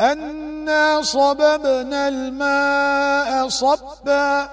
أنا صببنا الماء صبا